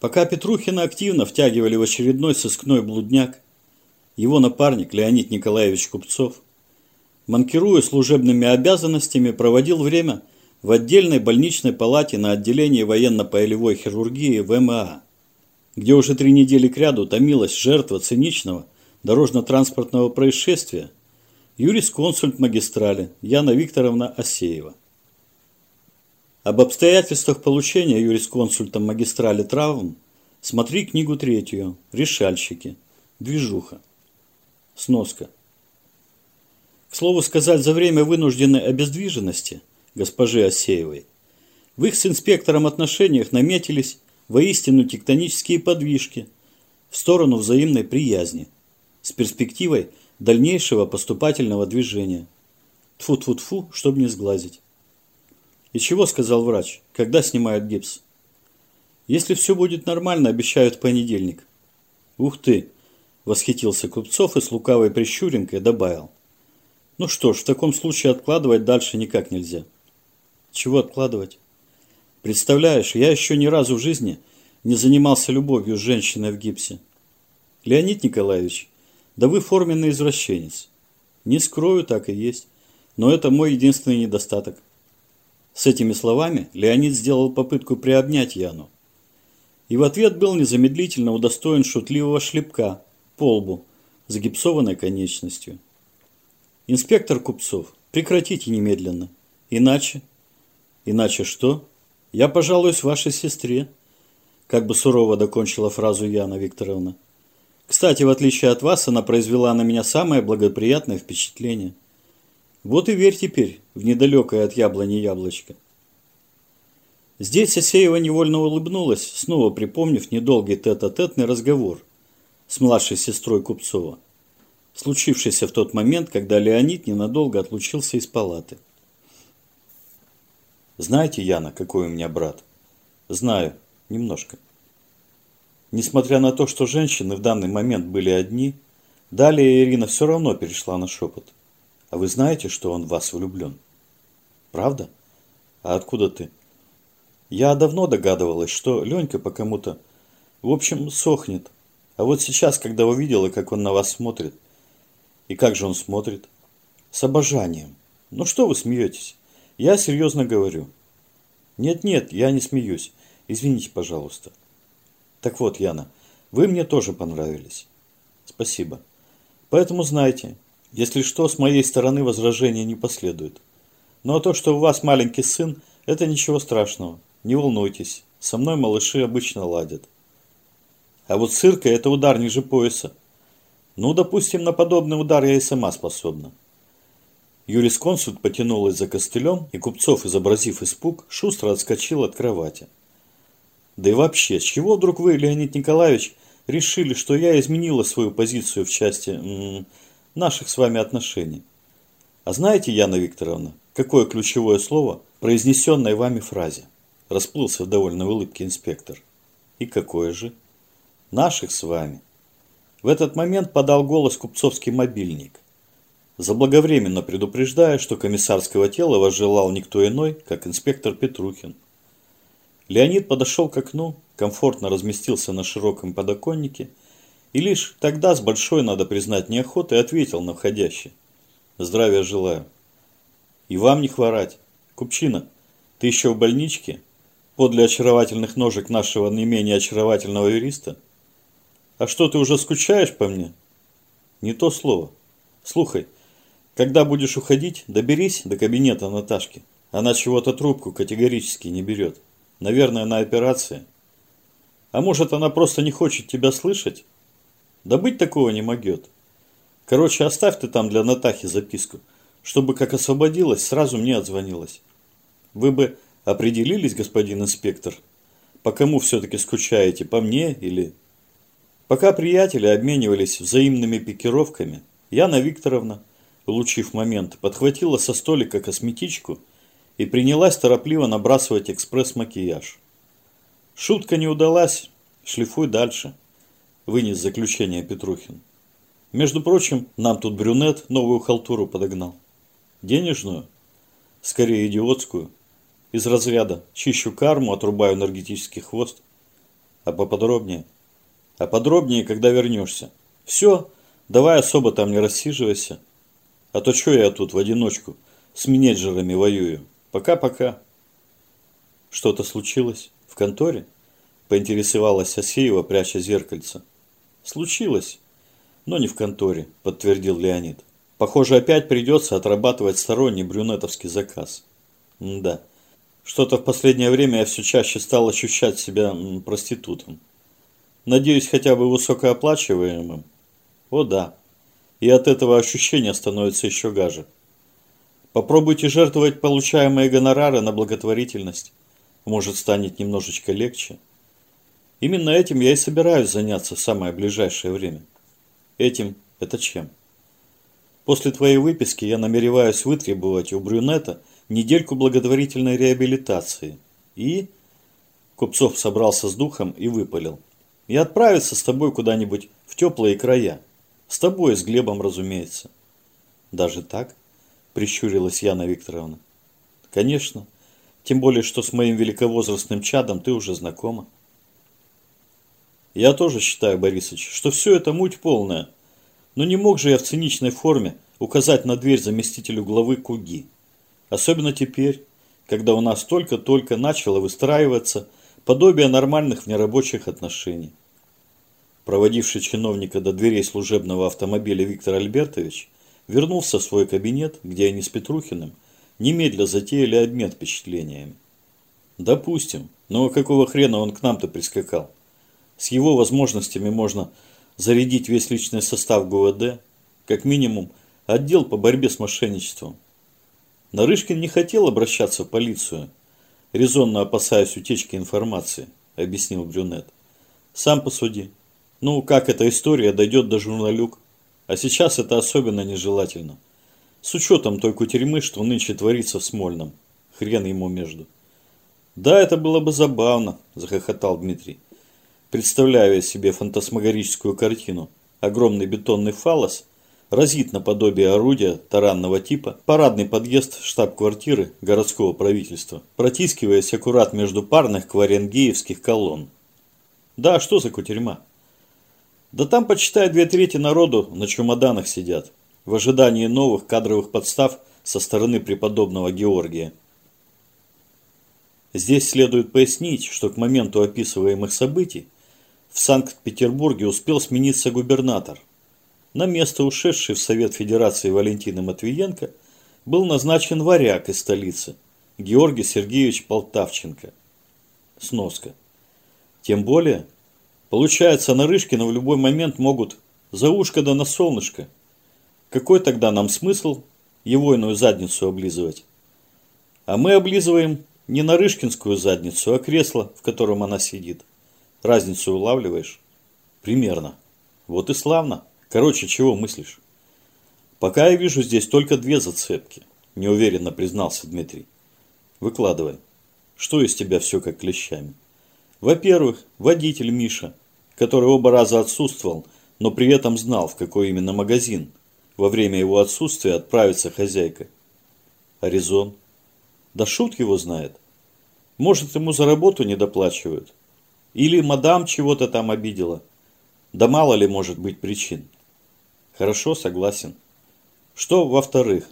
Пока Петрухина активно втягивали в очередной сыскной блудняк, его напарник Леонид Николаевич Купцов, манкируя служебными обязанностями, проводил время в отдельной больничной палате на отделении военно-полевой хирургии ВМА, где уже три недели кряду томилась жертва циничного дорожно-транспортного происшествия, юрисконсульт магистрали Яна Викторовна Осеева. Об обстоятельствах получения юрисконсультом магистрали травм смотри книгу третью «Решальщики. Движуха». Сноска. К слову сказать, за время вынужденной обездвиженности госпожи Осеевой в их с инспектором отношениях наметились воистину тектонические подвижки в сторону взаимной приязни с перспективой дальнейшего поступательного движения. Тфу-тфу-тфу, чтобы не сглазить. И чего сказал врач? Когда снимают гипс? Если все будет нормально, обещают понедельник. Ух ты! Восхитился Купцов и с лукавой прищуринкой добавил. Ну что ж, в таком случае откладывать дальше никак нельзя. Чего откладывать? Представляешь, я еще ни разу в жизни не занимался любовью с женщиной в гипсе. Леонид Николаевич, да вы форменный извращенец. Не скрою, так и есть. Но это мой единственный недостаток. С этими словами Леонид сделал попытку приобнять Яну. И в ответ был незамедлительно удостоен шутливого шлепка по лбу с гипсованной конечностью. Инспектор Купцов, прекратите немедленно. Иначе... Иначе что? Я пожалуюсь вашей сестре. Как бы сурово докончила фразу Яна Викторовна. Кстати, в отличие от вас, она произвела на меня самое благоприятное впечатление – вот и верь теперь в недалекое от яблони яблочко. Здесь Асеева невольно улыбнулась, снова припомнив недолгий тет-а-тетный разговор с младшей сестрой Купцова, случившийся в тот момент, когда Леонид ненадолго отлучился из палаты. Знаете, Яна, какой у меня брат? Знаю, немножко. Несмотря на то, что женщины в данный момент были одни, далее Ирина все равно перешла на шепот. А вы знаете, что он в вас влюблен? Правда? А откуда ты? Я давно догадывалась, что Ленька по кому-то, в общем, сохнет. А вот сейчас, когда увидела, как он на вас смотрит, и как же он смотрит? С обожанием. Ну что вы смеетесь? Я серьезно говорю. Нет-нет, я не смеюсь. Извините, пожалуйста. Так вот, Яна, вы мне тоже понравились. Спасибо. Поэтому знайте, если что, с моей стороны возражения не последует. Ну а то, что у вас маленький сын, это ничего страшного. Не волнуйтесь, со мной малыши обычно ладят. А вот с Иркой это удар ниже пояса. Ну, допустим, на подобный удар я и сама способна. Юрисконсульт потянулась за костылем, и Купцов, изобразив испуг, шустро отскочил от кровати. Да и вообще, с чего вдруг вы, Леонид Николаевич, решили, что я изменила свою позицию в части... М -м, наших с вами отношений. А знаете, Яна Викторовна, какое ключевое слово, произнесенное вами фразе? Расплылся в довольной улыбке инспектор. И какое же? Наших с вами. В этот момент подал голос купцовский мобильник. Заблаговременно предупреждая, что комиссарского тела возжелал никто иной, как инспектор Петрухин. Леонид подошел к окну, комфортно разместился на широком подоконнике и лишь тогда с большой, надо признать, неохотой ответил на входящий. Здравия желаю. И вам не хворать. Купчина, ты еще в больничке? Подле очаровательных ножек нашего не менее очаровательного юриста? А что, ты уже скучаешь по мне? Не то слово. Слухай, когда будешь уходить, доберись до кабинета Наташки. Она чего-то трубку категорически не берет. Наверное, на операции. А может, она просто не хочет тебя слышать? Да быть такого не могет. Короче, оставь ты там для Натахи записку, чтобы как освободилась, сразу мне отзвонилась. Вы бы определились, господин инспектор, по кому все-таки скучаете, по мне или... Пока приятели обменивались взаимными пикировками, Яна Викторовна, улучив момент, подхватила со столика косметичку и принялась торопливо набрасывать экспресс-макияж. Шутка не удалась, шлифуй дальше вынес заключение Петрухин. Между прочим, нам тут брюнет новую халтуру подогнал. Денежную? Скорее идиотскую. Из разряда чищу карму, отрубаю энергетический хвост. А поподробнее? А подробнее, когда вернешься. Все, давай особо там не рассиживайся. А то что я тут в одиночку с менеджерами воюю? Пока-пока. Что-то случилось? В конторе? Поинтересовалась Асеева, пряча зеркальце. Случилось, но не в конторе, подтвердил Леонид. Похоже, опять придется отрабатывать сторонний брюнетовский заказ. М да. Что-то в последнее время я все чаще стал ощущать себя проститутом. Надеюсь, хотя бы высокооплачиваемым? О да. И от этого ощущения становится еще гаже. Попробуйте жертвовать получаемые гонорары на благотворительность. Может, станет немножечко легче. Именно этим я и собираюсь заняться в самое ближайшее время. Этим это чем? После твоей выписки я намереваюсь вытребовать у брюнета недельку благотворительной реабилитации. И... Купцов собрался с духом и выпалил и отправиться с тобой куда-нибудь в теплые края. С тобой, с Глебом, разумеется. Даже так? Прищурилась Яна Викторовна. Конечно. Тем более, что с моим великовозрастным чадом ты уже знакома. Я тоже считаю, Борисович, что все это муть полная. Но не мог же я в циничной форме указать на дверь заместителю главы Куги. Особенно теперь, когда у нас только-только начало выстраиваться подобие нормальных внерабочих отношений. Проводивший чиновника до дверей служебного автомобиля Виктор Альбертович вернулся в свой кабинет, где они с Петрухиным немедля затеяли обмен впечатлениями. Допустим, но какого хрена он к нам-то прискакал? С его возможностями можно зарядить весь личный состав ГУВД, как минимум отдел по борьбе с мошенничеством. Нарышкин не хотел обращаться в полицию, резонно опасаясь утечки информации, объяснил Брюнет. Сам посуди. Ну, как эта история дойдет до журналюк? А сейчас это особенно нежелательно. С учетом той кутерьмы, что нынче творится в Смольном. Хрен ему между. Да, это было бы забавно, захохотал Дмитрий. Представляю себе фантасмагорическую картину. Огромный бетонный фалос разит наподобие орудия таранного типа парадный подъезд штаб-квартиры городского правительства, протискиваясь аккурат между парных кваренгеевских колонн. Да, что за кутерьма? Да там, почитай, две трети народу на чемоданах сидят, в ожидании новых кадровых подстав со стороны преподобного Георгия. Здесь следует пояснить, что к моменту описываемых событий в Санкт-Петербурге успел смениться губернатор. На место ушедший в Совет Федерации Валентины Матвиенко был назначен варяг из столицы Георгий Сергеевич Полтавченко. Сноска. Тем более, Получается, Нарышкина в любой момент могут за ушко да на солнышко. Какой тогда нам смысл его иную задницу облизывать? А мы облизываем не Нарышкинскую задницу, а кресло, в котором она сидит. Разницу улавливаешь? Примерно. Вот и славно. Короче, чего мыслишь? Пока я вижу здесь только две зацепки, неуверенно признался Дмитрий. Выкладывай. Что из тебя все как клещами? Во-первых, водитель Миша, который оба раза отсутствовал, но при этом знал, в какой именно магазин во время его отсутствия отправится хозяйка. Аризон. Да шут его знает. Может, ему за работу не доплачивают. Или мадам чего-то там обидела. Да мало ли может быть причин. Хорошо, согласен. Что во-вторых?